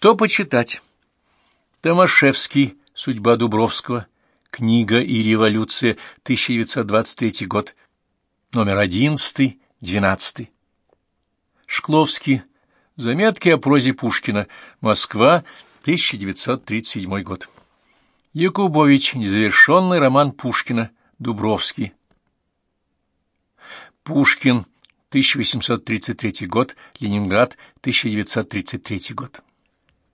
Что почитать? Томашевский «Судьба Дубровского», книга и революция, 1923 год, номер 11, 12. Шкловский, заметки о прозе Пушкина, Москва, 1937 год. Якубович, незавершенный роман Пушкина, Дубровский. Пушкин, 1833 год, Ленинград, 1933 год.